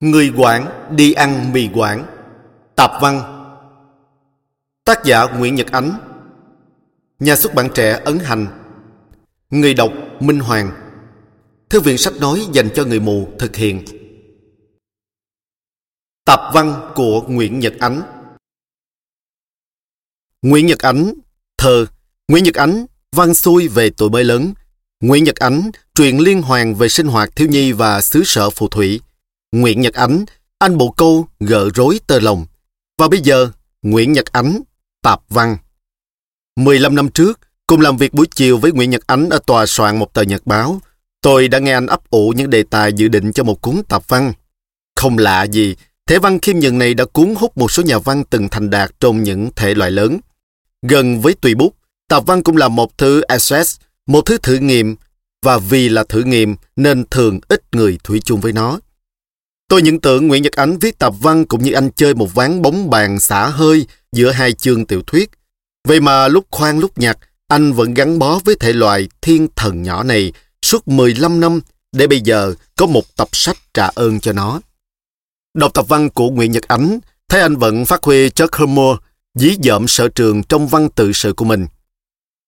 Người Quảng đi ăn mì Quảng Tạp văn. Tác giả Nguyễn Nhật Ánh. Nhà xuất bản trẻ Ấn Hành. Người đọc Minh Hoàng. Thư viện sách nói dành cho người mù thực hiện. Tạp văn của Nguyễn Nhật Ánh. Nguyễn Nhật Ánh, Thơ. Nguyễn Nhật Ánh, Văn xuôi về tuổi mới lớn. Nguyễn Nhật Ánh, Truyện liên hoàn về sinh hoạt thiếu nhi và xứ sở phù thủy. Nguyễn Nhật Ánh Anh bộ câu gỡ rối tơ lòng Và bây giờ Nguyễn Nhật Ánh Tạp văn 15 năm trước Cùng làm việc buổi chiều với Nguyễn Nhật Ánh ở tòa soạn một tờ nhật báo Tôi đã nghe anh ấp ủ những đề tài dự định cho một cuốn tạp văn Không lạ gì Thể văn khiêm nhường này đã cuốn hút một số nhà văn từng thành đạt trong những thể loại lớn. Gần với tùy bút, tạp văn cũng là một thứ assess, một thứ thử nghiệm, và vì là thử nghiệm nên thường ít người thủy chung với nó. Tôi nhận tưởng Nguyễn Nhật Ánh viết tập văn cũng như anh chơi một ván bóng bàn xả hơi giữa hai chương tiểu thuyết. Vậy mà lúc khoan lúc nhặt, anh vẫn gắn bó với thể loại thiên thần nhỏ này suốt 15 năm để bây giờ có một tập sách trả ơn cho nó. Đọc tập văn của Nguyễn Nhật Ánh, thấy anh vẫn phát huy chất humor, dí dợm sở trường trong văn tự sự của mình.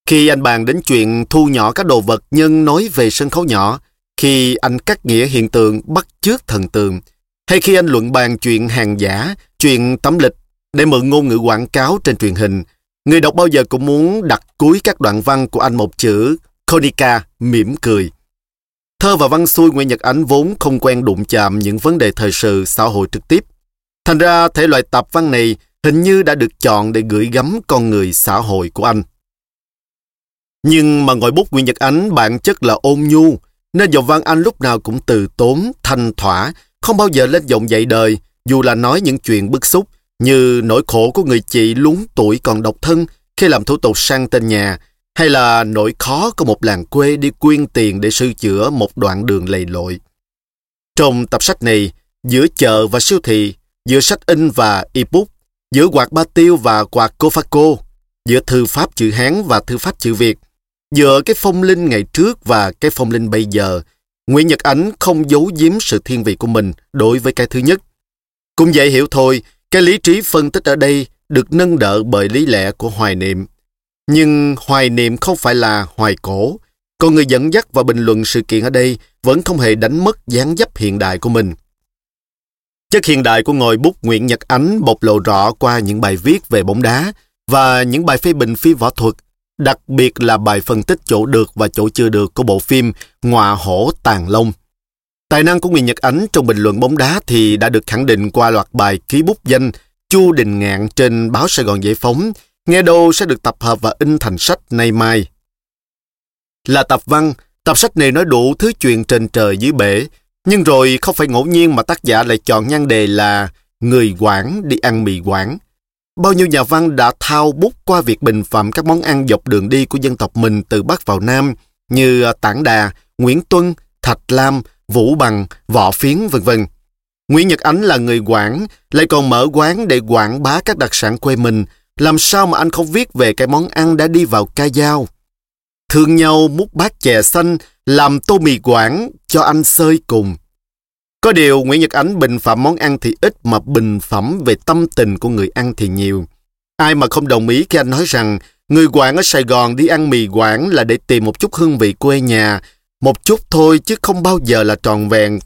Khi anh bàn đến chuyện thu nhỏ các đồ vật nhân nói về sân khấu nhỏ, khi anh cắt nghĩa hiện tượng bắt chước thần tượng, hay khi anh luận bàn chuyện hàng giả, chuyện tấm lịch để mượn ngôn ngữ quảng cáo trên truyền hình, người đọc bao giờ cũng muốn đặt cuối các đoạn văn của anh một chữ Konica mỉm cười. Thơ và văn xuôi Nguyễn Nhật Ánh vốn không quen đụng chạm những vấn đề thời sự xã hội trực tiếp. Thành ra thể loại tập văn này hình như đã được chọn để gửi gắm con người xã hội của anh. Nhưng mà ngòi bút Nguyễn Nhật Ánh bản chất là ôn nhu, nên dòng văn anh lúc nào cũng từ tốn, thanh thỏa, không bao giờ lên giọng dạy đời, dù là nói những chuyện bức xúc, như nỗi khổ của người chị lúng tuổi còn độc thân khi làm thủ tục sang tên nhà, hay là nỗi khó của một làng quê đi quyên tiền để sửa chữa một đoạn đường lầy lội. Trong tập sách này, giữa chợ và siêu thị, giữa sách in và ebook, giữa quạt ba tiêu và quạt Cofaco, giữa thư pháp chữ Hán và thư pháp chữ Việt, giữa cái phong linh ngày trước và cái phong linh bây giờ, Nguyễn Nhật Ánh không giấu giếm sự thiên vị của mình đối với cái thứ nhất. Cũng dễ hiểu thôi, cái lý trí phân tích ở đây được nâng đỡ bởi lý lẽ của hoài niệm. Nhưng hoài niệm không phải là hoài cổ, còn người dẫn dắt và bình luận sự kiện ở đây vẫn không hề đánh mất dáng dấp hiện đại của mình. Chất hiện đại của ngòi bút Nguyễn Nhật Ánh bộc lộ rõ qua những bài viết về bóng đá và những bài phê bình phi võ thuật, đặc biệt là bài phân tích chỗ được và chỗ chưa được của bộ phim Ngọa Hổ Tàn Long. Tài năng của Nguyễn Nhật Ánh trong bình luận bóng đá thì đã được khẳng định qua loạt bài ký bút danh Chu Đình Ngạn trên báo Sài Gòn Giải Phóng nghe đâu sẽ được tập hợp và in thành sách nay mai. Là tập văn, tập sách này nói đủ thứ chuyện trên trời dưới bể, nhưng rồi không phải ngẫu nhiên mà tác giả lại chọn nhan đề là Người Quảng đi ăn mì Quảng. Bao nhiêu nhà văn đã thao bút qua việc bình phẩm các món ăn dọc đường đi của dân tộc mình từ Bắc vào Nam như à, Tảng Đà, Nguyễn Tuân, Thạch Lam, Vũ Bằng, Võ Phiến vân vân. Nguyễn Nhật Ánh là người Quảng, lại còn mở quán để quảng bá các đặc sản quê mình, làm sao mà anh không viết về cái món ăn đã đi vào ca dao? Thương nhau múc bát chè xanh, làm tô mì quảng cho anh sơi cùng. Có điều Nguyễn Nhật Ánh bình phẩm món ăn thì ít mà bình phẩm về tâm tình của người ăn thì nhiều. Ai mà không đồng ý khi anh nói rằng người Quảng ở Sài Gòn đi ăn mì Quảng là để tìm một chút hương vị quê nhà, một chút thôi chứ không bao giờ là tròn vẹn.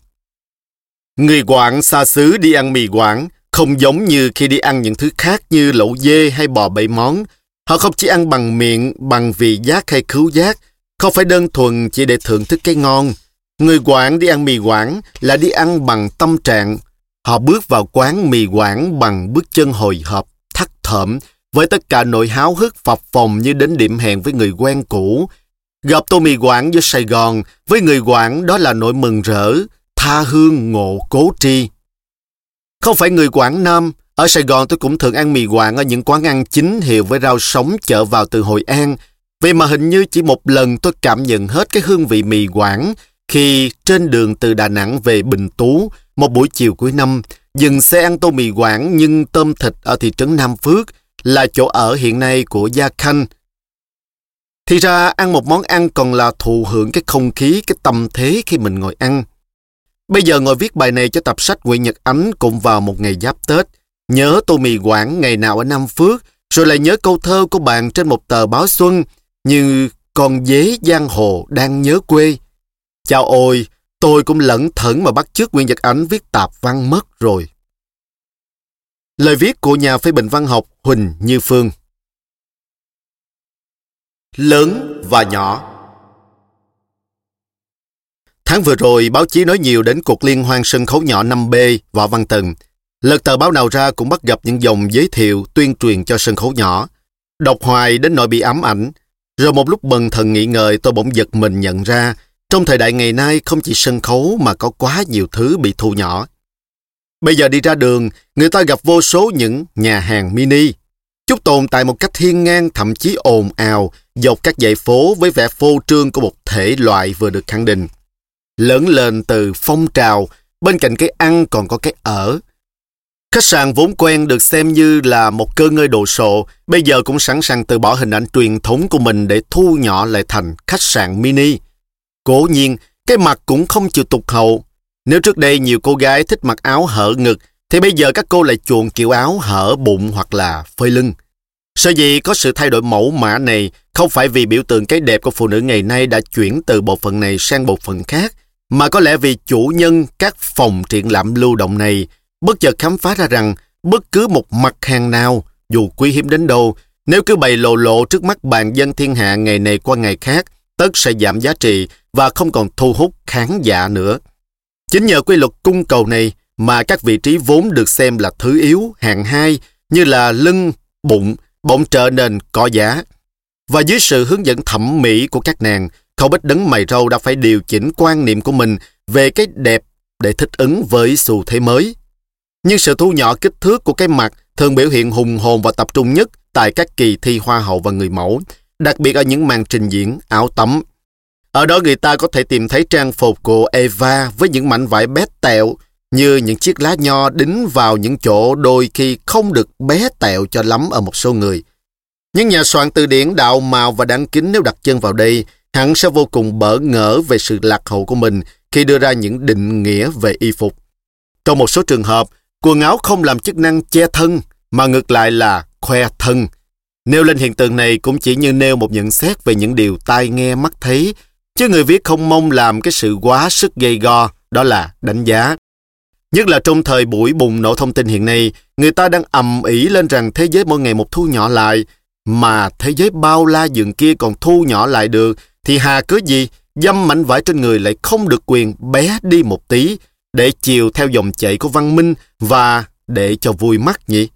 Người Quảng xa xứ đi ăn mì Quảng không giống như khi đi ăn những thứ khác như lẩu dê hay bò bảy món. Họ không chỉ ăn bằng miệng, bằng vị giác hay khứu giác, không phải đơn thuần chỉ để thưởng thức cái ngon. Người Quảng đi ăn mì Quảng là đi ăn bằng tâm trạng. Họ bước vào quán mì Quảng bằng bước chân hồi hộp, thắt thởm, với tất cả nỗi háo hức phập phồng như đến điểm hẹn với người quen cũ. Gặp tô mì Quảng giữa Sài Gòn, với người Quảng đó là nỗi mừng rỡ, tha hương ngộ cố tri. Không phải người Quảng Nam, ở Sài Gòn tôi cũng thường ăn mì Quảng ở những quán ăn chính hiệu với rau sống chợ vào từ Hội An. Vậy mà hình như chỉ một lần tôi cảm nhận hết cái hương vị mì Quảng khi trên đường từ Đà Nẵng về Bình Tú một buổi chiều cuối năm, dừng xe ăn tô mì Quảng nhưng tôm thịt ở thị trấn Nam Phước là chỗ ở hiện nay của Gia Khanh. Thì ra ăn một món ăn còn là thụ hưởng cái không khí, cái tâm thế khi mình ngồi ăn. Bây giờ ngồi viết bài này cho tập sách Nguyễn Nhật Ánh cũng vào một ngày giáp Tết. Nhớ tô mì quảng ngày nào ở Nam Phước, rồi lại nhớ câu thơ của bạn trên một tờ báo xuân như con dế giang hồ đang nhớ quê. Chào ôi, tôi cũng lẫn thẩn mà bắt chước nguyên Nhật Ánh viết tạp văn mất rồi. Lời viết của nhà phê bình văn học Huỳnh Như Phương Lớn và nhỏ Tháng vừa rồi, báo chí nói nhiều đến cuộc liên hoan sân khấu nhỏ 5B Võ Văn Tần. Lật tờ báo nào ra cũng bắt gặp những dòng giới thiệu, tuyên truyền cho sân khấu nhỏ. Đọc hoài đến nỗi bị ám ảnh. Rồi một lúc bần thần nghĩ ngợi tôi bỗng giật mình nhận ra trong thời đại ngày nay không chỉ sân khấu mà có quá nhiều thứ bị thu nhỏ. Bây giờ đi ra đường, người ta gặp vô số những nhà hàng mini. Chúng tồn tại một cách thiên ngang thậm chí ồn ào dọc các dãy phố với vẻ phô trương của một thể loại vừa được khẳng định. Lớn lên từ phong trào, bên cạnh cái ăn còn có cái ở. Khách sạn vốn quen được xem như là một cơ ngơi đồ sộ, bây giờ cũng sẵn sàng từ bỏ hình ảnh truyền thống của mình để thu nhỏ lại thành khách sạn mini. Cố nhiên, cái mặt cũng không chịu tục hậu. Nếu trước đây nhiều cô gái thích mặc áo hở ngực, thì bây giờ các cô lại chuộng kiểu áo hở bụng hoặc là phơi lưng. Sở dĩ có sự thay đổi mẫu mã này không phải vì biểu tượng cái đẹp của phụ nữ ngày nay đã chuyển từ bộ phận này sang bộ phận khác, mà có lẽ vì chủ nhân các phòng triển lãm lưu động này bất chợt khám phá ra rằng bất cứ một mặt hàng nào, dù quý hiếm đến đâu, nếu cứ bày lộ lộ trước mắt bàn dân thiên hạ ngày này qua ngày khác, tất sẽ giảm giá trị và không còn thu hút khán giả nữa. Chính nhờ quy luật cung cầu này mà các vị trí vốn được xem là thứ yếu, hạng hai như là lưng, bụng, bỗng trở nên có giá. Và dưới sự hướng dẫn thẩm mỹ của các nàng, Khâu Bích đấng mày râu đã phải điều chỉnh quan niệm của mình về cái đẹp để thích ứng với xu thế mới. Nhưng sự thu nhỏ kích thước của cái mặt thường biểu hiện hùng hồn và tập trung nhất tại các kỳ thi hoa hậu và người mẫu, đặc biệt ở những màn trình diễn áo tắm. Ở đó người ta có thể tìm thấy trang phục của Eva với những mảnh vải bé tẹo như những chiếc lá nho đính vào những chỗ đôi khi không được bé tẹo cho lắm ở một số người. Những nhà soạn từ điển đạo màu và đáng kính nếu đặt chân vào đây, hắn sẽ vô cùng bỡ ngỡ về sự lạc hậu của mình khi đưa ra những định nghĩa về y phục. Trong một số trường hợp, quần áo không làm chức năng che thân, mà ngược lại là khoe thân. Nêu lên hiện tượng này cũng chỉ như nêu một nhận xét về những điều tai nghe mắt thấy, chứ người viết không mong làm cái sự quá sức gây go, đó là đánh giá. Nhất là trong thời buổi bùng nổ thông tin hiện nay, người ta đang ầm ĩ lên rằng thế giới mỗi ngày một thu nhỏ lại, mà thế giới bao la dường kia còn thu nhỏ lại được, thì hà cứ gì dâm mảnh vải trên người lại không được quyền bé đi một tí, để chiều theo dòng chảy của văn minh và để cho vui mắt nhỉ?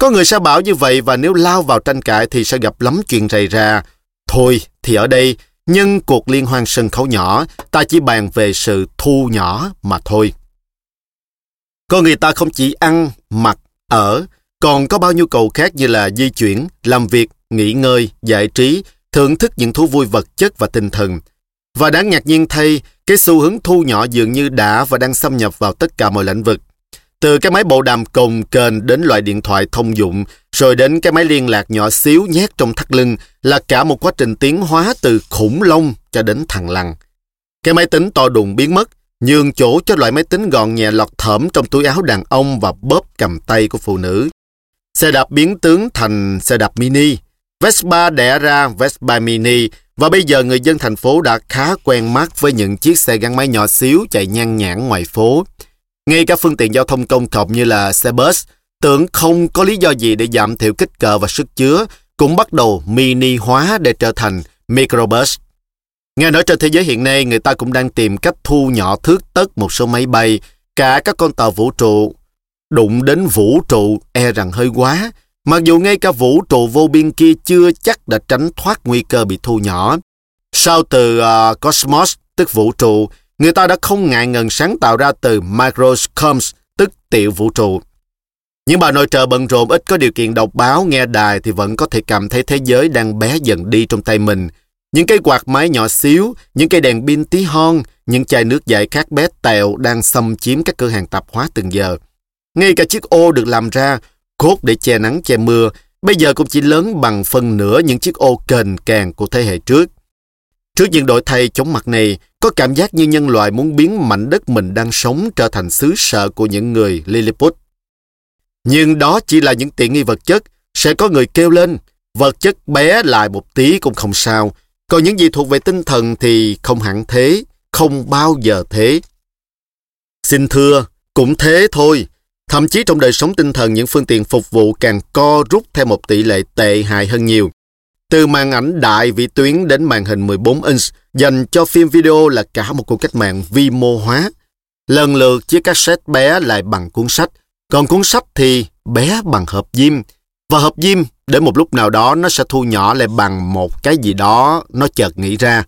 Có người sẽ bảo như vậy và nếu lao vào tranh cãi thì sẽ gặp lắm chuyện rầy ra. Thôi thì ở đây, nhân cuộc liên hoan sân khấu nhỏ, ta chỉ bàn về sự thu nhỏ mà thôi. Con người ta không chỉ ăn, mặc, ở, còn có bao nhiêu cầu khác như là di chuyển, làm việc, nghỉ ngơi, giải trí, thưởng thức những thú vui vật chất và tinh thần. Và đáng ngạc nhiên thay, cái xu hướng thu nhỏ dường như đã và đang xâm nhập vào tất cả mọi lĩnh vực. Từ cái máy bộ đàm cồng kềnh đến loại điện thoại thông dụng, rồi đến cái máy liên lạc nhỏ xíu nhét trong thắt lưng là cả một quá trình tiến hóa từ khủng long cho đến thằng lằn. Cái máy tính to đùng biến mất, nhường chỗ cho loại máy tính gọn nhẹ lọt thởm trong túi áo đàn ông và bóp cầm tay của phụ nữ. Xe đạp biến tướng thành xe đạp mini. Vespa đẻ ra Vespa Mini và bây giờ người dân thành phố đã khá quen mắt với những chiếc xe gắn máy nhỏ xíu chạy nhan nhản ngoài phố. Ngay cả phương tiện giao thông công cộng như là xe bus, tưởng không có lý do gì để giảm thiểu kích cỡ và sức chứa, cũng bắt đầu mini hóa để trở thành microbus. Nghe nói trên thế giới hiện nay người ta cũng đang tìm cách thu nhỏ thước tất một số máy bay, cả các con tàu vũ trụ. Đụng đến vũ trụ e rằng hơi quá, mặc dù ngay cả vũ trụ vô biên kia chưa chắc đã tránh thoát nguy cơ bị thu nhỏ. Sau từ uh, Cosmos, tức vũ trụ, người ta đã không ngại ngần sáng tạo ra từ Microscomes, tức tiểu vũ trụ. Những bà nội trợ bận rộn ít có điều kiện đọc báo, nghe đài thì vẫn có thể cảm thấy thế giới đang bé dần đi trong tay mình. Những cây quạt máy nhỏ xíu, những cây đèn pin tí hon, những chai nước giải khát bé tẹo đang xâm chiếm các cửa hàng tạp hóa từng giờ. Ngay cả chiếc ô được làm ra, cốt để che nắng che mưa, bây giờ cũng chỉ lớn bằng phần nửa những chiếc ô kền càng của thế hệ trước. Trước những đổi thay chống mặt này, có cảm giác như nhân loại muốn biến mảnh đất mình đang sống trở thành xứ sở của những người Lilliput. Nhưng đó chỉ là những tiện nghi vật chất, sẽ có người kêu lên, vật chất bé lại một tí cũng không sao, còn những gì thuộc về tinh thần thì không hẳn thế, không bao giờ thế. Xin thưa, cũng thế thôi. Thậm chí trong đời sống tinh thần những phương tiện phục vụ càng co rút theo một tỷ lệ tệ hại hơn nhiều. Từ màn ảnh đại vĩ tuyến đến màn hình 14 inch dành cho phim video là cả một cuộc cách mạng vi mô hóa. Lần lượt chiếc cassette bé lại bằng cuốn sách, còn cuốn sách thì bé bằng hộp diêm. Và hộp diêm, đến một lúc nào đó nó sẽ thu nhỏ lại bằng một cái gì đó nó chợt nghĩ ra.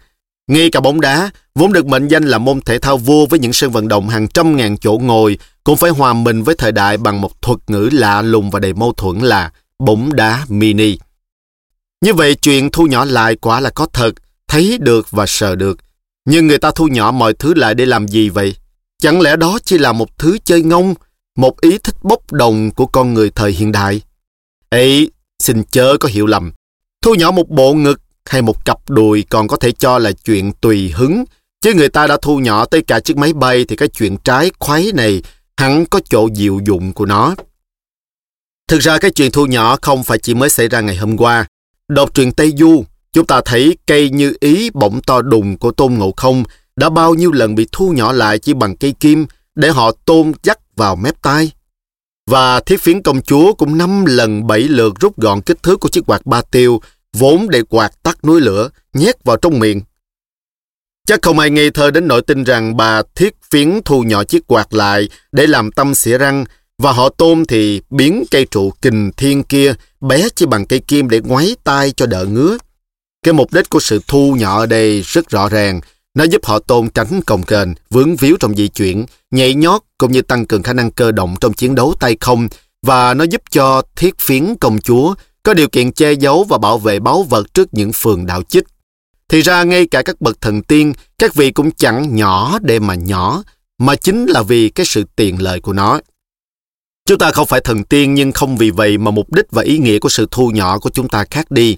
Ngay cả bóng đá, vốn được mệnh danh là môn thể thao vua với những sân vận động hàng trăm ngàn chỗ ngồi, cũng phải hòa mình với thời đại bằng một thuật ngữ lạ lùng và đầy mâu thuẫn là bóng đá mini. Như vậy chuyện thu nhỏ lại quả là có thật, thấy được và sờ được. Nhưng người ta thu nhỏ mọi thứ lại để làm gì vậy? Chẳng lẽ đó chỉ là một thứ chơi ngông, một ý thích bốc đồng của con người thời hiện đại? Ấy, xin chớ có hiểu lầm. Thu nhỏ một bộ ngực hay một cặp đùi còn có thể cho là chuyện tùy hứng, chứ người ta đã thu nhỏ tới cả chiếc máy bay thì cái chuyện trái khoái này hẳn có chỗ diệu dụng của nó. Thực ra cái chuyện thu nhỏ không phải chỉ mới xảy ra ngày hôm qua. Đọc truyện Tây Du, chúng ta thấy cây như ý bỗng to đùng của Tôn Ngộ Không đã bao nhiêu lần bị thu nhỏ lại chỉ bằng cây kim để họ tôn dắt vào mép tai. Và thiết phiến công chúa cũng năm lần bảy lượt rút gọn kích thước của chiếc quạt ba tiêu vốn để quạt tắt núi lửa nhét vào trong miệng. Chắc không ai nghe thơ đến nỗi tin rằng bà thiết phiến thu nhỏ chiếc quạt lại để làm tâm xỉa răng và họ tôm thì biến cây trụ kình thiên kia bé chỉ bằng cây kim để ngoáy tai cho đỡ ngứa. Cái mục đích của sự thu nhỏ ở đây rất rõ ràng. Nó giúp họ tôn tránh cồng kềnh, vướng víu trong di chuyển, nhảy nhót cũng như tăng cường khả năng cơ động trong chiến đấu tay không và nó giúp cho thiết phiến công chúa có điều kiện che giấu và bảo vệ báu vật trước những phường đạo chích. Thì ra ngay cả các bậc thần tiên, các vị cũng chẳng nhỏ để mà nhỏ, mà chính là vì cái sự tiện lợi của nó. Chúng ta không phải thần tiên nhưng không vì vậy mà mục đích và ý nghĩa của sự thu nhỏ của chúng ta khác đi.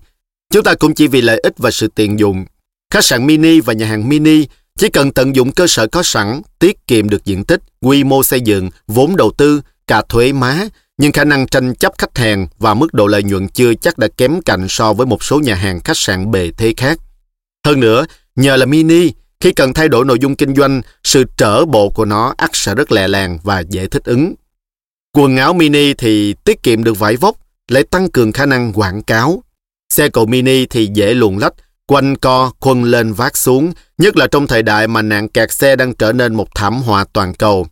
Chúng ta cũng chỉ vì lợi ích và sự tiện dụng. Khách sạn mini và nhà hàng mini chỉ cần tận dụng cơ sở có sẵn, tiết kiệm được diện tích, quy mô xây dựng, vốn đầu tư, cả thuế má, nhưng khả năng tranh chấp khách hàng và mức độ lợi nhuận chưa chắc đã kém cạnh so với một số nhà hàng khách sạn bề thế khác. Hơn nữa, nhờ là mini, khi cần thay đổi nội dung kinh doanh, sự trở bộ của nó ắt sẽ rất lẹ làng và dễ thích ứng. Quần áo mini thì tiết kiệm được vải vóc, lại tăng cường khả năng quảng cáo. Xe cộ mini thì dễ luồn lách, quanh co, khuân lên vác xuống, nhất là trong thời đại mà nạn kẹt xe đang trở nên một thảm họa toàn cầu.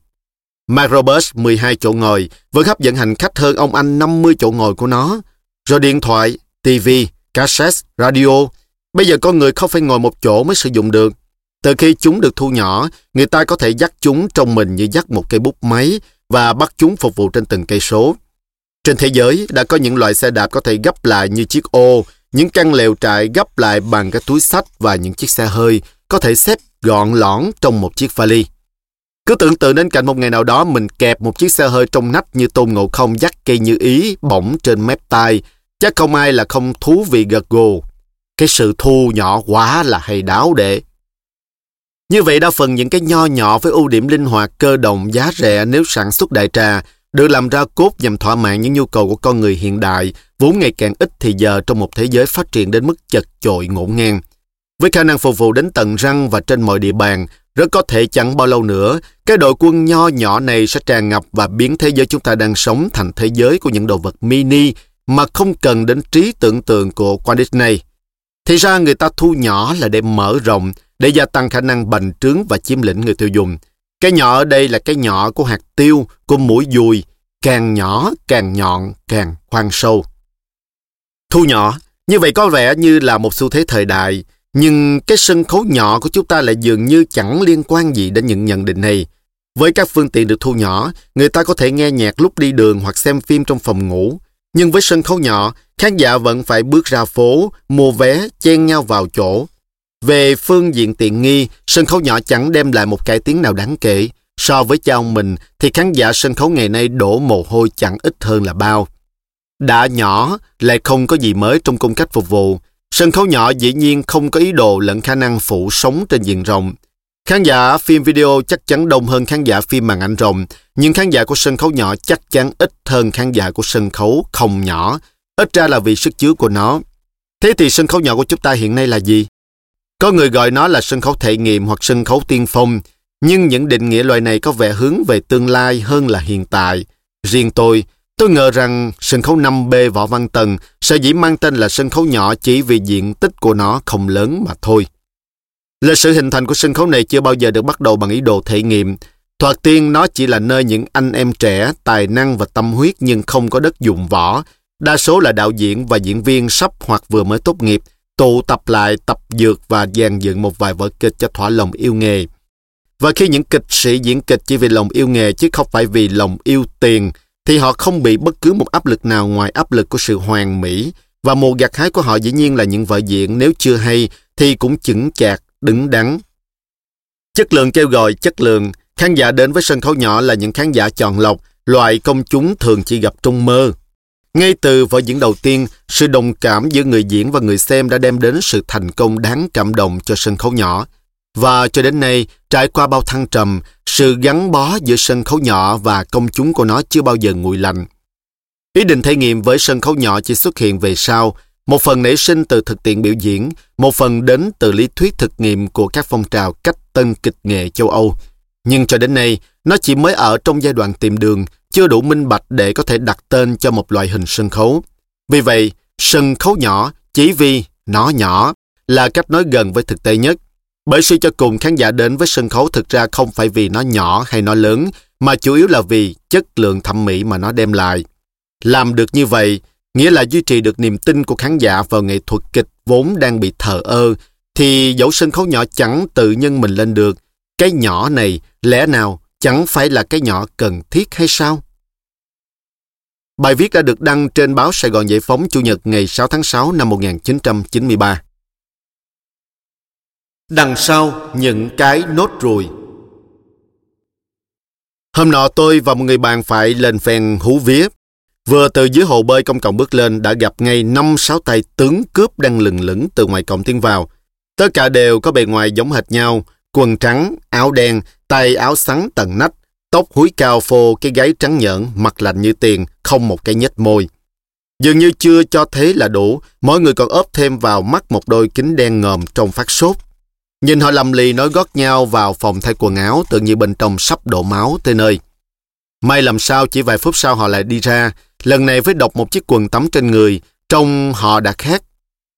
Microbus 12 chỗ ngồi vẫn hấp dẫn hành khách hơn ông anh 50 chỗ ngồi của nó. Rồi điện thoại, TV, cassette, radio. Bây giờ con người không phải ngồi một chỗ mới sử dụng được. Từ khi chúng được thu nhỏ, người ta có thể dắt chúng trong mình như dắt một cây bút máy và bắt chúng phục vụ trên từng cây số. Trên thế giới đã có những loại xe đạp có thể gấp lại như chiếc ô, những căn lều trại gấp lại bằng các túi sách và những chiếc xe hơi có thể xếp gọn lõn trong một chiếc vali. Cứ tưởng tượng đến cảnh một ngày nào đó mình kẹp một chiếc xe hơi trong nách như tôn ngộ không dắt cây như ý bỗng trên mép tai. Chắc không ai là không thú vị gật gù. Cái sự thu nhỏ quá là hay đáo đệ. Như vậy đa phần những cái nho nhỏ với ưu điểm linh hoạt cơ động giá rẻ nếu sản xuất đại trà được làm ra cốt nhằm thỏa mãn những nhu cầu của con người hiện đại vốn ngày càng ít thì giờ trong một thế giới phát triển đến mức chật chội ngổn ngang. Với khả năng phục vụ đến tận răng và trên mọi địa bàn, rất có thể chẳng bao lâu nữa, cái đội quân nho nhỏ này sẽ tràn ngập và biến thế giới chúng ta đang sống thành thế giới của những đồ vật mini mà không cần đến trí tưởng tượng của Walt Disney. Thì ra người ta thu nhỏ là để mở rộng, để gia tăng khả năng bành trướng và chiếm lĩnh người tiêu dùng. Cái nhỏ ở đây là cái nhỏ của hạt tiêu, của mũi dùi, càng nhỏ, càng nhọn, càng khoan sâu. Thu nhỏ, như vậy có vẻ như là một xu thế thời đại, nhưng cái sân khấu nhỏ của chúng ta lại dường như chẳng liên quan gì đến những nhận định này. Với các phương tiện được thu nhỏ, người ta có thể nghe nhạc lúc đi đường hoặc xem phim trong phòng ngủ. Nhưng với sân khấu nhỏ, khán giả vẫn phải bước ra phố, mua vé, chen nhau vào chỗ. Về phương diện tiện nghi, sân khấu nhỏ chẳng đem lại một cải tiến nào đáng kể. So với cha ông mình thì khán giả sân khấu ngày nay đổ mồ hôi chẳng ít hơn là bao. Đã nhỏ, lại không có gì mới trong cung cách phục vụ. sân khấu nhỏ dĩ nhiên không có ý đồ lẫn khả năng phủ sống trên diện rộng. Khán giả phim video chắc chắn đông hơn khán giả phim màn ảnh rộng, nhưng khán giả của sân khấu nhỏ chắc chắn ít hơn khán giả của sân khấu không nhỏ, ít ra là vì sức chứa của nó. Thế thì sân khấu nhỏ của chúng ta hiện nay là gì? Có người gọi nó là sân khấu thể nghiệm hoặc sân khấu tiên phong, nhưng những định nghĩa loại này có vẻ hướng về tương lai hơn là hiện tại. Riêng tôi, tôi ngờ rằng sân khấu 5B Võ Văn Tần sẽ dĩ mang tên là sân khấu nhỏ chỉ vì diện tích của nó không lớn mà thôi. Lịch sử hình thành của sân khấu này chưa bao giờ được bắt đầu bằng ý đồ thể nghiệm. Thoạt tiên nó chỉ là nơi những anh em trẻ, tài năng và tâm huyết nhưng không có đất dụng võ. Đa số là đạo diễn và diễn viên sắp hoặc vừa mới tốt nghiệp, tụ tập lại tập dược và dàn dựng một vài vở kịch cho thỏa lòng yêu nghề. Và khi những kịch sĩ diễn kịch chỉ vì lòng yêu nghề chứ không phải vì lòng yêu tiền, thì họ không bị bất cứ một áp lực nào ngoài áp lực của sự hoàn mỹ. Và mùa gặt hái của họ dĩ nhiên là những vở diễn nếu chưa hay thì cũng chững chạc, đứng đắn. Chất lượng kêu gọi chất lượng, khán giả đến với sân khấu nhỏ là những khán giả chọn lọc, loại công chúng thường chỉ gặp trong mơ. Ngay từ vở diễn đầu tiên, sự đồng cảm giữa người diễn và người xem đã đem đến sự thành công đáng cảm động cho sân khấu nhỏ. Và cho đến nay, trải qua bao thăng trầm, sự gắn bó giữa sân khấu nhỏ và công chúng của nó chưa bao giờ nguội lạnh. Ý định thể nghiệm với sân khấu nhỏ chỉ xuất hiện về sau, một phần nảy sinh từ thực tiễn biểu diễn, một phần đến từ lý thuyết thực nghiệm của các phong trào cách tân kịch nghệ châu Âu. Nhưng cho đến nay, nó chỉ mới ở trong giai đoạn tìm đường, chưa đủ minh bạch để có thể đặt tên cho một loại hình sân khấu. Vì vậy, sân khấu nhỏ chỉ vì nó nhỏ là cách nói gần với thực tế nhất. Bởi suy cho cùng khán giả đến với sân khấu thực ra không phải vì nó nhỏ hay nó lớn, mà chủ yếu là vì chất lượng thẩm mỹ mà nó đem lại. Làm được như vậy, nghĩa là duy trì được niềm tin của khán giả vào nghệ thuật kịch vốn đang bị thờ ơ, thì dẫu sân khấu nhỏ chẳng tự nhân mình lên được, cái nhỏ này lẽ nào chẳng phải là cái nhỏ cần thiết hay sao? Bài viết đã được đăng trên báo Sài Gòn Giải Phóng Chủ nhật ngày 6 tháng 6 năm 1993. Đằng sau những cái nốt ruồi Hôm nọ tôi và một người bạn phải lên phèn hú vía. Vừa từ dưới hồ bơi công cộng bước lên đã gặp ngay năm sáu tay tướng cướp đang lừng lững từ ngoài cổng tiến vào. Tất cả đều có bề ngoài giống hệt nhau, quần trắng, áo đen, tay áo sắn tầng nách, tóc húi cao phô, cái gáy trắng nhợn, mặt lạnh như tiền, không một cái nhếch môi. Dường như chưa cho thế là đủ, mỗi người còn ốp thêm vào mắt một đôi kính đen ngòm trong phát sốt. Nhìn họ lầm lì nói gót nhau vào phòng thay quần áo tự như bên trong sắp đổ máu tới nơi. May làm sao chỉ vài phút sau họ lại đi ra, lần này với đọc một chiếc quần tắm trên người, trông họ đã khác.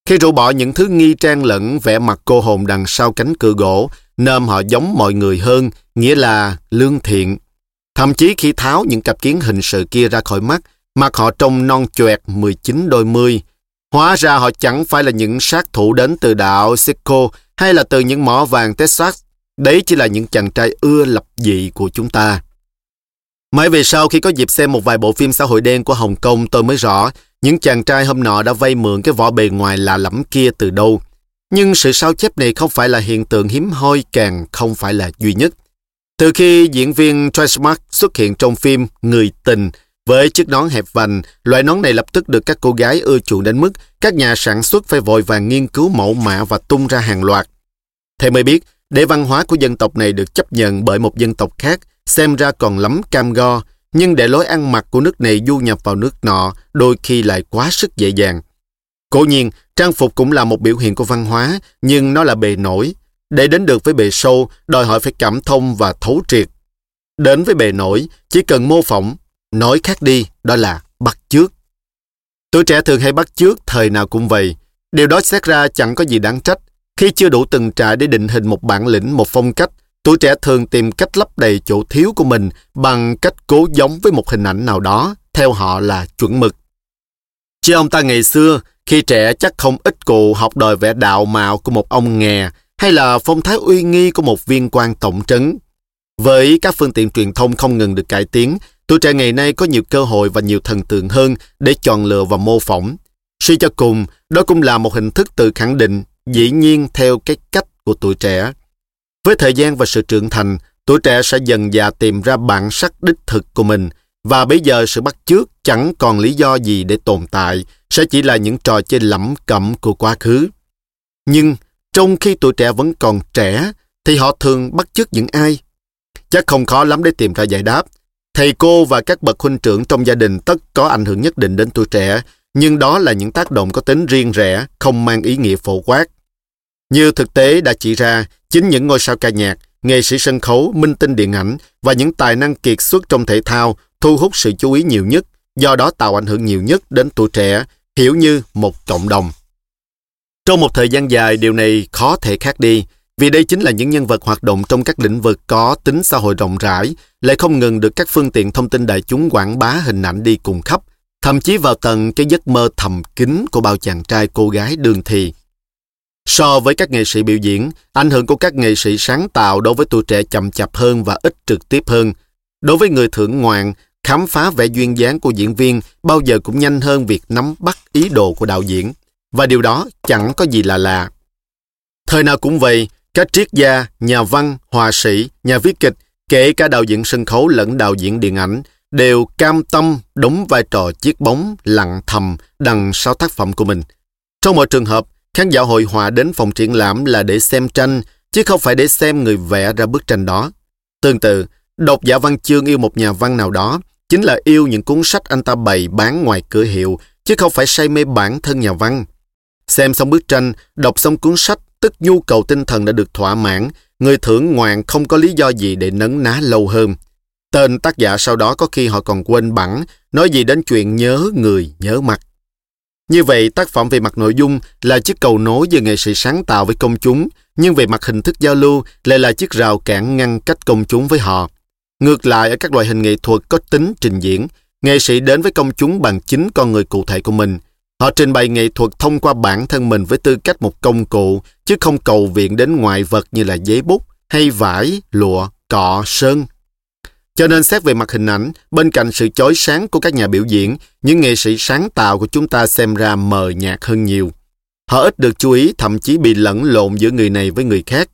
Khi rũ bỏ những thứ nghi trang lẫn vẻ mặt cô hồn đằng sau cánh cửa gỗ, nơm họ giống mọi người hơn, nghĩa là lương thiện. Thậm chí khi tháo những cặp kiến hình sự kia ra khỏi mắt, mặt họ trông non choẹt 19 đôi mươi. Hóa ra họ chẳng phải là những sát thủ đến từ đạo Seco hay là từ những mỏ vàng Texas. Đấy chỉ là những chàng trai ưa lập dị của chúng ta. Mãi về sau khi có dịp xem một vài bộ phim xã hội đen của Hồng Kông tôi mới rõ những chàng trai hôm nọ đã vay mượn cái vỏ bề ngoài lạ lẫm kia từ đâu. Nhưng sự sao chép này không phải là hiện tượng hiếm hoi càng không phải là duy nhất. Từ khi diễn viên Trace Mark xuất hiện trong phim Người Tình với chiếc nón hẹp vành, loại nón này lập tức được các cô gái ưa chuộng đến mức các nhà sản xuất phải vội vàng nghiên cứu mẫu mã và tung ra hàng loạt. Thầy mới biết, để văn hóa của dân tộc này được chấp nhận bởi một dân tộc khác, xem ra còn lắm cam go, nhưng để lối ăn mặc của nước này du nhập vào nước nọ đôi khi lại quá sức dễ dàng. Cố nhiên, trang phục cũng là một biểu hiện của văn hóa, nhưng nó là bề nổi. Để đến được với bề sâu, đòi hỏi phải cảm thông và thấu triệt. Đến với bề nổi, chỉ cần mô phỏng, nói khác đi, đó là bắt chước. Tuổi trẻ thường hay bắt chước, thời nào cũng vậy. Điều đó xét ra chẳng có gì đáng trách. Khi chưa đủ từng trải để định hình một bản lĩnh, một phong cách, tuổi trẻ thường tìm cách lấp đầy chỗ thiếu của mình bằng cách cố giống với một hình ảnh nào đó, theo họ là chuẩn mực. Chứ ông ta ngày xưa, khi trẻ chắc không ít cụ học đòi vẽ đạo mạo của một ông nghè hay là phong thái uy nghi của một viên quan tổng trấn. Với các phương tiện truyền thông không ngừng được cải tiến, tuổi trẻ ngày nay có nhiều cơ hội và nhiều thần tượng hơn để chọn lựa và mô phỏng. Suy cho cùng, đó cũng là một hình thức tự khẳng định, dĩ nhiên theo cái cách của tuổi trẻ. Với thời gian và sự trưởng thành, tuổi trẻ sẽ dần dà tìm ra bản sắc đích thực của mình, và bây giờ sự bắt chước chẳng còn lý do gì để tồn tại, sẽ chỉ là những trò chơi lẩm cẩm của quá khứ. Nhưng trong khi tuổi trẻ vẫn còn trẻ, thì họ thường bắt chước những ai? Chắc không khó lắm để tìm ra giải đáp. Thầy cô và các bậc huynh trưởng trong gia đình tất có ảnh hưởng nhất định đến tuổi trẻ, nhưng đó là những tác động có tính riêng rẽ, không mang ý nghĩa phổ quát. Như thực tế đã chỉ ra, chính những ngôi sao ca nhạc, nghệ sĩ sân khấu, minh tinh điện ảnh và những tài năng kiệt xuất trong thể thao thu hút sự chú ý nhiều nhất, do đó tạo ảnh hưởng nhiều nhất đến tuổi trẻ, hiểu như một cộng đồng. Trong một thời gian dài, điều này khó thể khác đi, vì đây chính là những nhân vật hoạt động trong các lĩnh vực có tính xã hội rộng rãi, lại không ngừng được các phương tiện thông tin đại chúng quảng bá hình ảnh đi cùng khắp, thậm chí vào tận cái giấc mơ thầm kín của bao chàng trai cô gái đường thì. So với các nghệ sĩ biểu diễn, ảnh hưởng của các nghệ sĩ sáng tạo đối với tuổi trẻ chậm chạp hơn và ít trực tiếp hơn. Đối với người thưởng ngoạn, khám phá vẻ duyên dáng của diễn viên bao giờ cũng nhanh hơn việc nắm bắt ý đồ của đạo diễn. Và điều đó chẳng có gì là lạ. Thời nào cũng vậy, các triết gia, nhà văn, họa sĩ, nhà viết kịch, kể cả đạo diễn sân khấu lẫn đạo diễn điện ảnh, đều cam tâm đóng vai trò chiếc bóng lặng thầm đằng sau tác phẩm của mình. Trong mọi trường hợp, khán giả hội họa đến phòng triển lãm là để xem tranh, chứ không phải để xem người vẽ ra bức tranh đó. Tương tự, độc giả văn chương yêu một nhà văn nào đó, chính là yêu những cuốn sách anh ta bày bán ngoài cửa hiệu, chứ không phải say mê bản thân nhà văn. Xem xong bức tranh, đọc xong cuốn sách, tức nhu cầu tinh thần đã được thỏa mãn, người thưởng ngoạn không có lý do gì để nấn ná lâu hơn. Tên tác giả sau đó có khi họ còn quên bẵng, nói gì đến chuyện nhớ người, nhớ mặt. Như vậy, tác phẩm về mặt nội dung là chiếc cầu nối giữa nghệ sĩ sáng tạo với công chúng, nhưng về mặt hình thức giao lưu lại là chiếc rào cản ngăn cách công chúng với họ. Ngược lại, ở các loại hình nghệ thuật có tính trình diễn, nghệ sĩ đến với công chúng bằng chính con người cụ thể của mình. Họ trình bày nghệ thuật thông qua bản thân mình với tư cách một công cụ, chứ không cầu viện đến ngoại vật như là giấy bút, hay vải, lụa, cọ, sơn. Cho nên xét về mặt hình ảnh, bên cạnh sự chói sáng của các nhà biểu diễn, những nghệ sĩ sáng tạo của chúng ta xem ra mờ nhạt hơn nhiều. Họ ít được chú ý, thậm chí bị lẫn lộn giữa người này với người khác.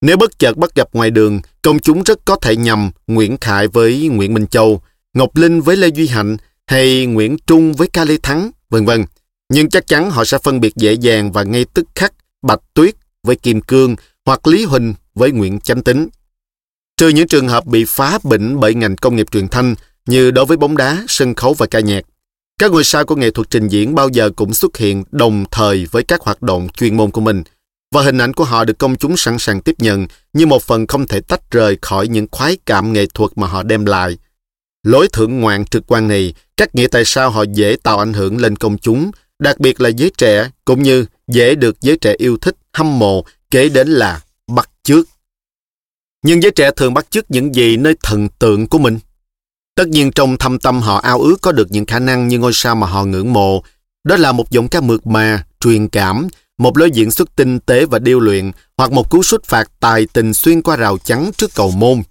Nếu bất chợt bắt gặp ngoài đường, công chúng rất có thể nhầm Nguyễn Khải với Nguyễn Minh Châu, Ngọc Linh với Lê Duy Hạnh hay Nguyễn Trung với Ca Lê Thắng, vân vân. Nhưng chắc chắn họ sẽ phân biệt dễ dàng và ngay tức khắc Bạch Tuyết với Kim Cương hoặc Lý Huỳnh với Nguyễn Chánh Tính. Trừ những trường hợp bị phá bệnh bởi ngành công nghiệp truyền thanh như đối với bóng đá, sân khấu và ca nhạc. Các ngôi sao của nghệ thuật trình diễn bao giờ cũng xuất hiện đồng thời với các hoạt động chuyên môn của mình – và hình ảnh của họ được công chúng sẵn sàng tiếp nhận như một phần không thể tách rời khỏi những khoái cảm nghệ thuật mà họ đem lại. Lối thượng ngoạn trực quan này các nghĩa tại sao họ dễ tạo ảnh hưởng lên công chúng, đặc biệt là giới trẻ, cũng như dễ được giới trẻ yêu thích, hâm mộ, kể đến là bắt chước. Nhưng giới trẻ thường bắt chước những gì nơi thần tượng của mình. Tất nhiên trong thâm tâm họ ao ước có được những khả năng như ngôi sao mà họ ngưỡng mộ. Đó là một giọng ca mượt mà, truyền cảm, một lối diễn xuất tinh tế và điêu luyện hoặc một cú xuất phạt tài tình xuyên qua rào chắn trước cầu môn.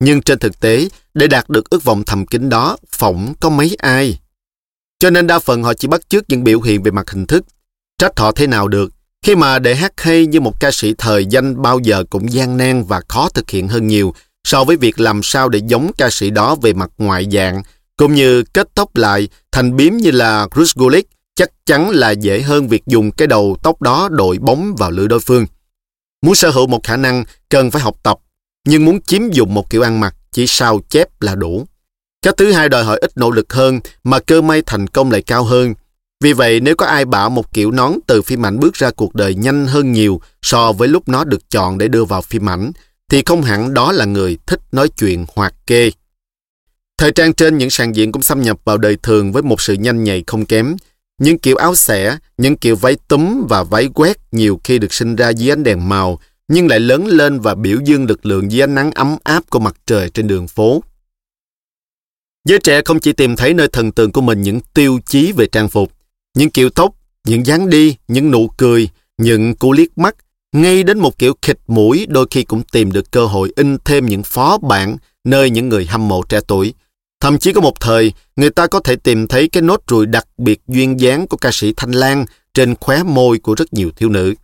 Nhưng trên thực tế, để đạt được ước vọng thầm kín đó, phỏng có mấy ai. Cho nên đa phần họ chỉ bắt chước những biểu hiện về mặt hình thức. Trách họ thế nào được, khi mà để hát hay như một ca sĩ thời danh bao giờ cũng gian nan và khó thực hiện hơn nhiều so với việc làm sao để giống ca sĩ đó về mặt ngoại dạng, cũng như kết tóc lại thành biếm như là Chris Gulick chắc chắn là dễ hơn việc dùng cái đầu tóc đó đội bóng vào lưỡi đối phương. Muốn sở hữu một khả năng cần phải học tập, nhưng muốn chiếm dụng một kiểu ăn mặc chỉ sao chép là đủ. Cái thứ hai đòi hỏi ít nỗ lực hơn mà cơ may thành công lại cao hơn. Vì vậy nếu có ai bảo một kiểu nón từ phim ảnh bước ra cuộc đời nhanh hơn nhiều so với lúc nó được chọn để đưa vào phim ảnh, thì không hẳn đó là người thích nói chuyện hoặc kê. Thời trang trên những sàn diễn cũng xâm nhập vào đời thường với một sự nhanh nhạy không kém, những kiểu áo xẻ, những kiểu váy túm và váy quét nhiều khi được sinh ra dưới ánh đèn màu, nhưng lại lớn lên và biểu dương lực lượng dưới ánh nắng ấm áp của mặt trời trên đường phố. Giới trẻ không chỉ tìm thấy nơi thần tượng của mình những tiêu chí về trang phục, những kiểu tóc, những dáng đi, những nụ cười, những cú liếc mắt, ngay đến một kiểu khịt mũi đôi khi cũng tìm được cơ hội in thêm những phó bản nơi những người hâm mộ trẻ tuổi, Thậm chí có một thời, người ta có thể tìm thấy cái nốt ruồi đặc biệt duyên dáng của ca sĩ Thanh Lan trên khóe môi của rất nhiều thiếu nữ.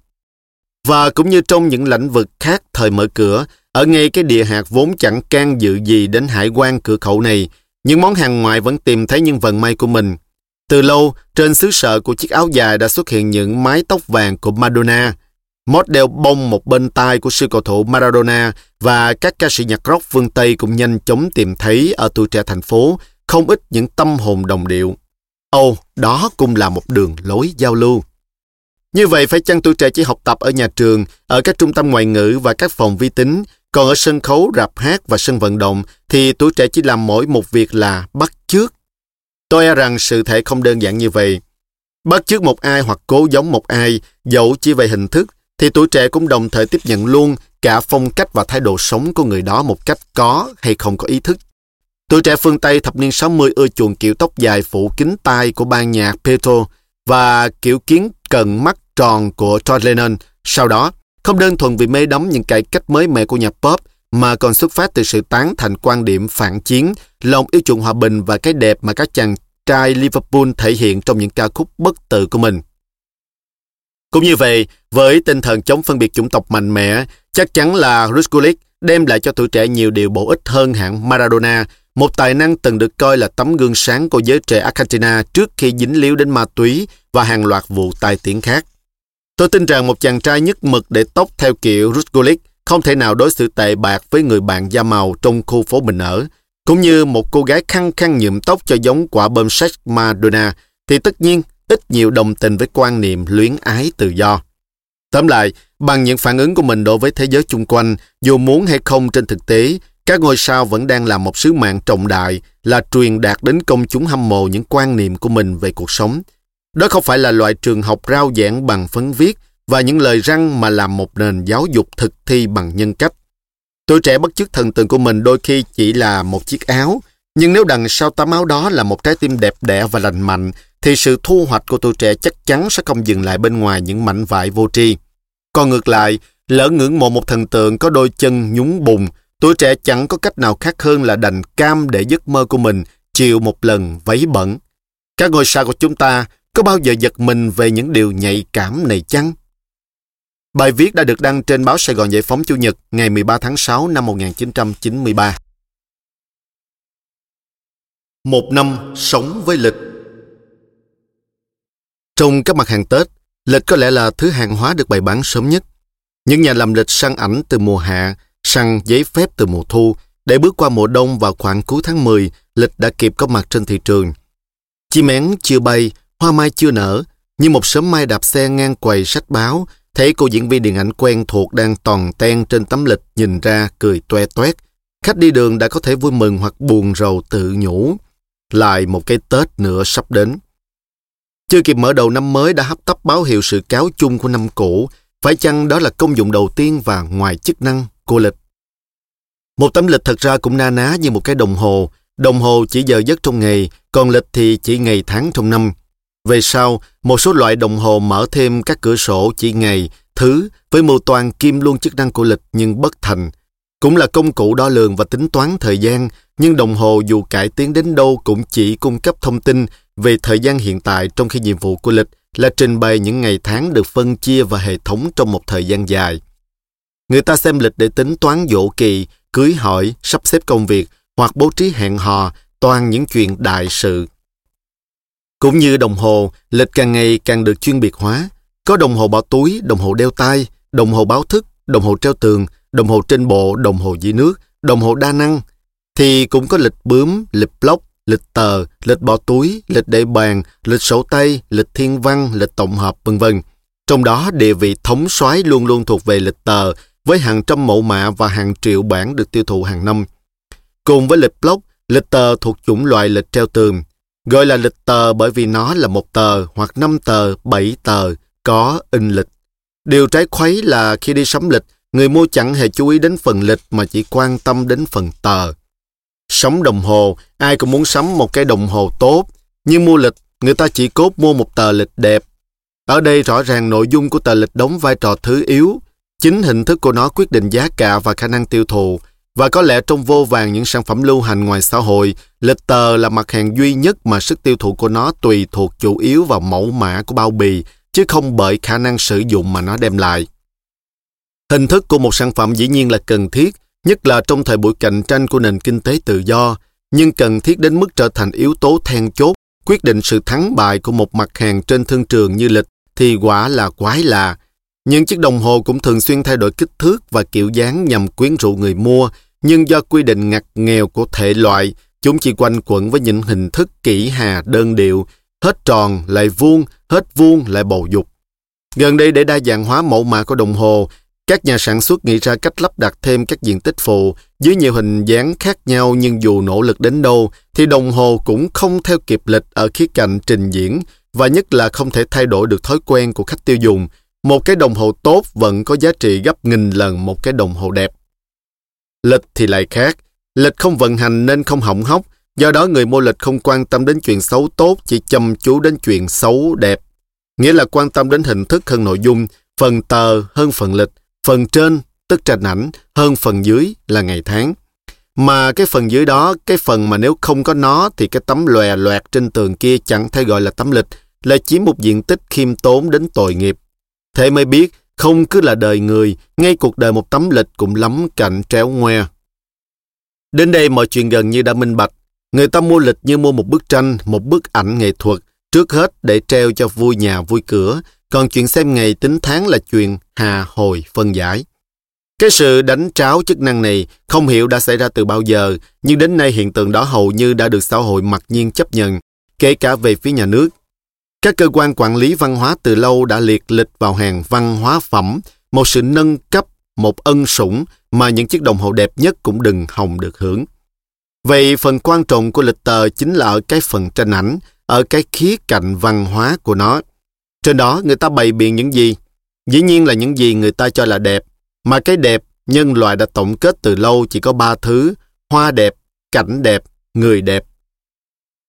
Và cũng như trong những lĩnh vực khác thời mở cửa, ở ngay cái địa hạt vốn chẳng can dự gì đến hải quan cửa khẩu này, những món hàng ngoại vẫn tìm thấy những vận may của mình. Từ lâu, trên xứ sở của chiếc áo dài đã xuất hiện những mái tóc vàng của Madonna. mốt đeo bông một bên tai của sư cầu thủ Maradona và các ca sĩ nhạc rock phương Tây cũng nhanh chóng tìm thấy ở tuổi trẻ thành phố không ít những tâm hồn đồng điệu. Ồ, oh, đó cũng là một đường lối giao lưu. Như vậy phải chăng tuổi trẻ chỉ học tập ở nhà trường, ở các trung tâm ngoại ngữ và các phòng vi tính, còn ở sân khấu, rạp hát và sân vận động thì tuổi trẻ chỉ làm mỗi một việc là bắt chước. Tôi e rằng sự thể không đơn giản như vậy. Bắt chước một ai hoặc cố giống một ai, dẫu chỉ về hình thức, thì tuổi trẻ cũng đồng thời tiếp nhận luôn cả phong cách và thái độ sống của người đó một cách có hay không có ý thức. Tuổi trẻ phương Tây thập niên 60 ưa chuộng kiểu tóc dài phủ kính tai của ban nhạc Petro và kiểu kiến cần mắt tròn của John Lennon. Sau đó, không đơn thuần vì mê đắm những cải cách mới mẻ của nhạc pop, mà còn xuất phát từ sự tán thành quan điểm phản chiến, lòng yêu chuộng hòa bình và cái đẹp mà các chàng trai Liverpool thể hiện trong những ca khúc bất tử của mình. Cũng như vậy, với tinh thần chống phân biệt chủng tộc mạnh mẽ, chắc chắn là Ruskulik đem lại cho tuổi trẻ nhiều điều bổ ích hơn hẳn Maradona, một tài năng từng được coi là tấm gương sáng của giới trẻ Argentina trước khi dính líu đến ma túy và hàng loạt vụ tai tiếng khác. Tôi tin rằng một chàng trai nhất mực để tóc theo kiểu Ruskulik không thể nào đối xử tệ bạc với người bạn da màu trong khu phố mình ở, cũng như một cô gái khăn khăn nhuộm tóc cho giống quả bơm sách Madonna, thì tất nhiên ít nhiều đồng tình với quan niệm luyến ái tự do. Tóm lại, bằng những phản ứng của mình đối với thế giới chung quanh, dù muốn hay không trên thực tế, các ngôi sao vẫn đang làm một sứ mạng trọng đại là truyền đạt đến công chúng hâm mộ những quan niệm của mình về cuộc sống. Đó không phải là loại trường học rao giảng bằng phấn viết và những lời răng mà làm một nền giáo dục thực thi bằng nhân cách. Tuổi trẻ bất chước thần tượng của mình đôi khi chỉ là một chiếc áo, nhưng nếu đằng sau tấm áo đó là một trái tim đẹp đẽ và lành mạnh, thì sự thu hoạch của tuổi trẻ chắc chắn sẽ không dừng lại bên ngoài những mảnh vải vô tri. Còn ngược lại, lỡ ngưỡng mộ một thần tượng có đôi chân nhúng bùn, tuổi trẻ chẳng có cách nào khác hơn là đành cam để giấc mơ của mình chịu một lần vấy bẩn. Các ngôi sao của chúng ta có bao giờ giật mình về những điều nhạy cảm này chăng? Bài viết đã được đăng trên báo Sài Gòn Giải phóng Chủ nhật ngày 13 tháng 6 năm 1993. Một năm sống với lịch Trong các mặt hàng Tết, lịch có lẽ là thứ hàng hóa được bày bán sớm nhất. Những nhà làm lịch săn ảnh từ mùa hạ, săn giấy phép từ mùa thu, để bước qua mùa đông vào khoảng cuối tháng 10, lịch đã kịp có mặt trên thị trường. Chim én chưa bay, hoa mai chưa nở, như một sớm mai đạp xe ngang quầy sách báo, thấy cô diễn viên điện ảnh quen thuộc đang toàn ten trên tấm lịch nhìn ra cười toe toét. Khách đi đường đã có thể vui mừng hoặc buồn rầu tự nhủ. Lại một cái Tết nữa sắp đến. Chưa kịp mở đầu năm mới đã hấp tấp báo hiệu sự cáo chung của năm cũ, phải chăng đó là công dụng đầu tiên và ngoài chức năng của lịch? Một tấm lịch thật ra cũng na ná như một cái đồng hồ. Đồng hồ chỉ giờ giấc trong ngày, còn lịch thì chỉ ngày tháng trong năm. Về sau, một số loại đồng hồ mở thêm các cửa sổ chỉ ngày, thứ với mưu toàn kim luôn chức năng của lịch nhưng bất thành. Cũng là công cụ đo lường và tính toán thời gian, nhưng đồng hồ dù cải tiến đến đâu cũng chỉ cung cấp thông tin về thời gian hiện tại trong khi nhiệm vụ của lịch là trình bày những ngày tháng được phân chia và hệ thống trong một thời gian dài. Người ta xem lịch để tính toán dỗ kỳ, cưới hỏi, sắp xếp công việc hoặc bố trí hẹn hò, toàn những chuyện đại sự. Cũng như đồng hồ, lịch càng ngày càng được chuyên biệt hóa. Có đồng hồ bỏ túi, đồng hồ đeo tay, đồng hồ báo thức, đồng hồ treo tường, đồng hồ trên bộ, đồng hồ dưới nước, đồng hồ đa năng. Thì cũng có lịch bướm, lịch block, lịch tờ, lịch bỏ túi, lịch để bàn, lịch sổ tay, lịch thiên văn, lịch tổng hợp, vân vân. Trong đó địa vị thống soái luôn luôn thuộc về lịch tờ với hàng trăm mẫu mã và hàng triệu bản được tiêu thụ hàng năm. Cùng với lịch block, lịch tờ thuộc chủng loại lịch treo tường. Gọi là lịch tờ bởi vì nó là một tờ hoặc năm tờ, bảy tờ, có in lịch. Điều trái khuấy là khi đi sắm lịch, người mua chẳng hề chú ý đến phần lịch mà chỉ quan tâm đến phần tờ. Sắm đồng hồ, ai cũng muốn sắm một cái đồng hồ tốt, nhưng mua lịch, người ta chỉ cốt mua một tờ lịch đẹp. Ở đây rõ ràng nội dung của tờ lịch đóng vai trò thứ yếu, chính hình thức của nó quyết định giá cả và khả năng tiêu thụ, và có lẽ trong vô vàng những sản phẩm lưu hành ngoài xã hội, lịch tờ là mặt hàng duy nhất mà sức tiêu thụ của nó tùy thuộc chủ yếu vào mẫu mã của bao bì, chứ không bởi khả năng sử dụng mà nó đem lại. Hình thức của một sản phẩm dĩ nhiên là cần thiết, nhất là trong thời buổi cạnh tranh của nền kinh tế tự do, nhưng cần thiết đến mức trở thành yếu tố then chốt quyết định sự thắng bại của một mặt hàng trên thương trường như lịch thì quả là quái lạ. Những chiếc đồng hồ cũng thường xuyên thay đổi kích thước và kiểu dáng nhằm quyến rũ người mua, nhưng do quy định ngặt nghèo của thể loại, chúng chỉ quanh quẩn với những hình thức kỹ hà đơn điệu, hết tròn lại vuông, hết vuông lại bầu dục. Gần đây để đa dạng hóa mẫu mã của đồng hồ, các nhà sản xuất nghĩ ra cách lắp đặt thêm các diện tích phụ dưới nhiều hình dáng khác nhau nhưng dù nỗ lực đến đâu thì đồng hồ cũng không theo kịp lịch ở khía cạnh trình diễn và nhất là không thể thay đổi được thói quen của khách tiêu dùng. Một cái đồng hồ tốt vẫn có giá trị gấp nghìn lần một cái đồng hồ đẹp. Lịch thì lại khác. Lịch không vận hành nên không hỏng hóc. Do đó người mua lịch không quan tâm đến chuyện xấu tốt, chỉ chăm chú đến chuyện xấu đẹp. Nghĩa là quan tâm đến hình thức hơn nội dung, phần tờ hơn phần lịch, phần trên tức tranh ảnh hơn phần dưới là ngày tháng. Mà cái phần dưới đó, cái phần mà nếu không có nó thì cái tấm lòe loẹt trên tường kia chẳng thể gọi là tấm lịch, là chiếm một diện tích khiêm tốn đến tội nghiệp. Thế mới biết, không cứ là đời người, ngay cuộc đời một tấm lịch cũng lắm cạnh tréo ngoe. Đến đây mọi chuyện gần như đã minh bạch. Người ta mua lịch như mua một bức tranh, một bức ảnh nghệ thuật, trước hết để treo cho vui nhà vui cửa, còn chuyện xem ngày tính tháng là chuyện hà hồi phân giải. Cái sự đánh tráo chức năng này không hiểu đã xảy ra từ bao giờ, nhưng đến nay hiện tượng đó hầu như đã được xã hội mặc nhiên chấp nhận, kể cả về phía nhà nước. Các cơ quan quản lý văn hóa từ lâu đã liệt lịch vào hàng văn hóa phẩm, một sự nâng cấp, một ân sủng mà những chiếc đồng hồ đẹp nhất cũng đừng hòng được hưởng. Vậy phần quan trọng của lịch tờ chính là ở cái phần tranh ảnh, ở cái khía cạnh văn hóa của nó. Trên đó người ta bày biện những gì? Dĩ nhiên là những gì người ta cho là đẹp, mà cái đẹp nhân loại đã tổng kết từ lâu chỉ có ba thứ, hoa đẹp, cảnh đẹp, người đẹp.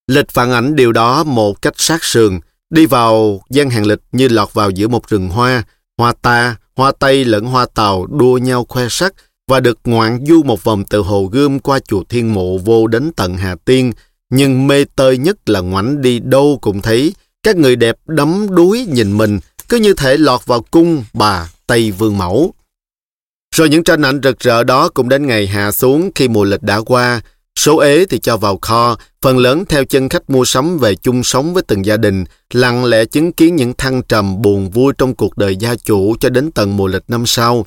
Lịch phản ảnh điều đó một cách sát sườn, đi vào gian hàng lịch như lọt vào giữa một rừng hoa, hoa ta, hoa tây lẫn hoa tàu đua nhau khoe sắc và được ngoạn du một vòng từ hồ gươm qua chùa Thiên Mộ vô đến tận Hà Tiên, nhưng mê tơi nhất là ngoảnh đi đâu cũng thấy các người đẹp đắm đuối nhìn mình cứ như thể lọt vào cung bà Tây Vương Mẫu. Rồi những tranh ảnh rực rỡ đó cũng đến ngày hạ xuống khi mùa lịch đã qua. Số ế thì cho vào kho, phần lớn theo chân khách mua sắm về chung sống với từng gia đình, lặng lẽ chứng kiến những thăng trầm buồn vui trong cuộc đời gia chủ cho đến tận mùa lịch năm sau.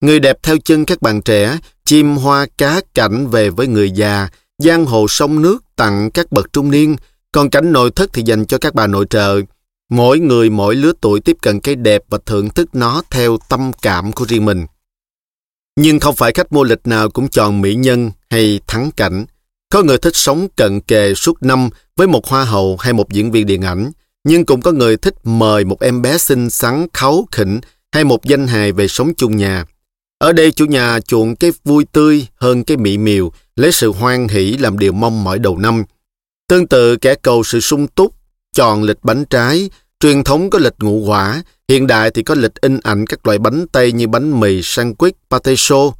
Người đẹp theo chân các bạn trẻ, chim hoa cá cảnh về với người già, giang hồ sông nước tặng các bậc trung niên, còn cảnh nội thất thì dành cho các bà nội trợ. Mỗi người mỗi lứa tuổi tiếp cận cái đẹp và thưởng thức nó theo tâm cảm của riêng mình. Nhưng không phải khách mua lịch nào cũng chọn mỹ nhân hay thắng cảnh. Có người thích sống cận kề suốt năm với một hoa hậu hay một diễn viên điện ảnh, nhưng cũng có người thích mời một em bé xinh xắn, kháu khỉnh hay một danh hài về sống chung nhà. Ở đây chủ nhà chuộng cái vui tươi hơn cái mị miều, lấy sự hoan hỷ làm điều mong mỏi đầu năm. Tương tự kẻ cầu sự sung túc, chọn lịch bánh trái, truyền thống có lịch ngũ quả, hiện đại thì có lịch in ảnh các loại bánh Tây như bánh mì, sandwich, pate chaud.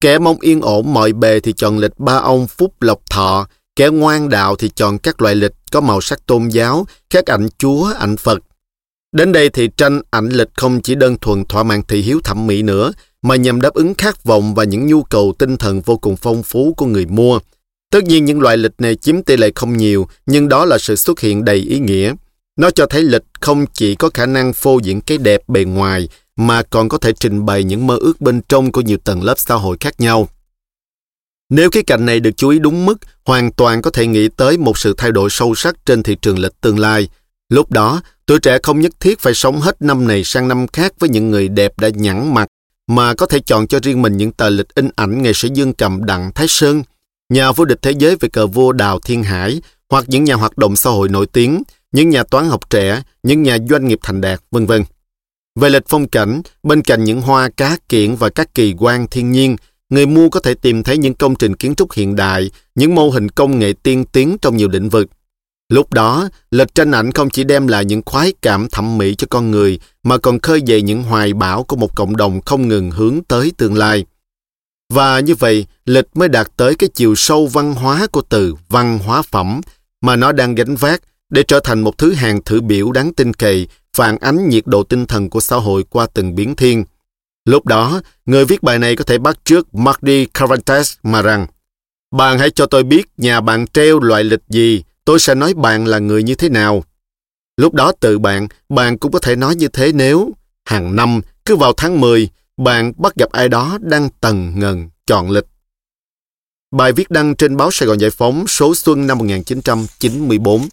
Kẻ mong yên ổn mọi bề thì chọn lịch ba ông phúc lộc thọ, kẻ ngoan đạo thì chọn các loại lịch có màu sắc tôn giáo, các ảnh chúa, ảnh Phật. Đến đây thì tranh ảnh lịch không chỉ đơn thuần thỏa mãn thị hiếu thẩm mỹ nữa, mà nhằm đáp ứng khát vọng và những nhu cầu tinh thần vô cùng phong phú của người mua. Tất nhiên những loại lịch này chiếm tỷ lệ không nhiều, nhưng đó là sự xuất hiện đầy ý nghĩa. Nó cho thấy lịch không chỉ có khả năng phô diễn cái đẹp bề ngoài, mà còn có thể trình bày những mơ ước bên trong của nhiều tầng lớp xã hội khác nhau. Nếu cái cạnh này được chú ý đúng mức, hoàn toàn có thể nghĩ tới một sự thay đổi sâu sắc trên thị trường lịch tương lai. Lúc đó, tuổi trẻ không nhất thiết phải sống hết năm này sang năm khác với những người đẹp đã nhẵn mặt, mà có thể chọn cho riêng mình những tờ lịch in ảnh nghệ sĩ Dương Cầm Đặng Thái Sơn, nhà vô địch thế giới về cờ vua Đào Thiên Hải, hoặc những nhà hoạt động xã hội nổi tiếng, những nhà toán học trẻ, những nhà doanh nghiệp thành đạt, vân vân. Về lịch phong cảnh, bên cạnh những hoa cá kiện và các kỳ quan thiên nhiên, người mua có thể tìm thấy những công trình kiến trúc hiện đại, những mô hình công nghệ tiên tiến trong nhiều lĩnh vực. Lúc đó, lịch tranh ảnh không chỉ đem lại những khoái cảm thẩm mỹ cho con người, mà còn khơi dậy những hoài bão của một cộng đồng không ngừng hướng tới tương lai. Và như vậy, lịch mới đạt tới cái chiều sâu văn hóa của từ văn hóa phẩm mà nó đang gánh vác để trở thành một thứ hàng thử biểu đáng tin cậy, phản ánh nhiệt độ tinh thần của xã hội qua từng biến thiên. Lúc đó, người viết bài này có thể bắt trước Marty Carantes mà rằng Bạn hãy cho tôi biết nhà bạn treo loại lịch gì, tôi sẽ nói bạn là người như thế nào. Lúc đó tự bạn, bạn cũng có thể nói như thế nếu hàng năm, cứ vào tháng 10, bạn bắt gặp ai đó đang tần ngần chọn lịch. Bài viết đăng trên báo Sài Gòn Giải Phóng số xuân năm 1994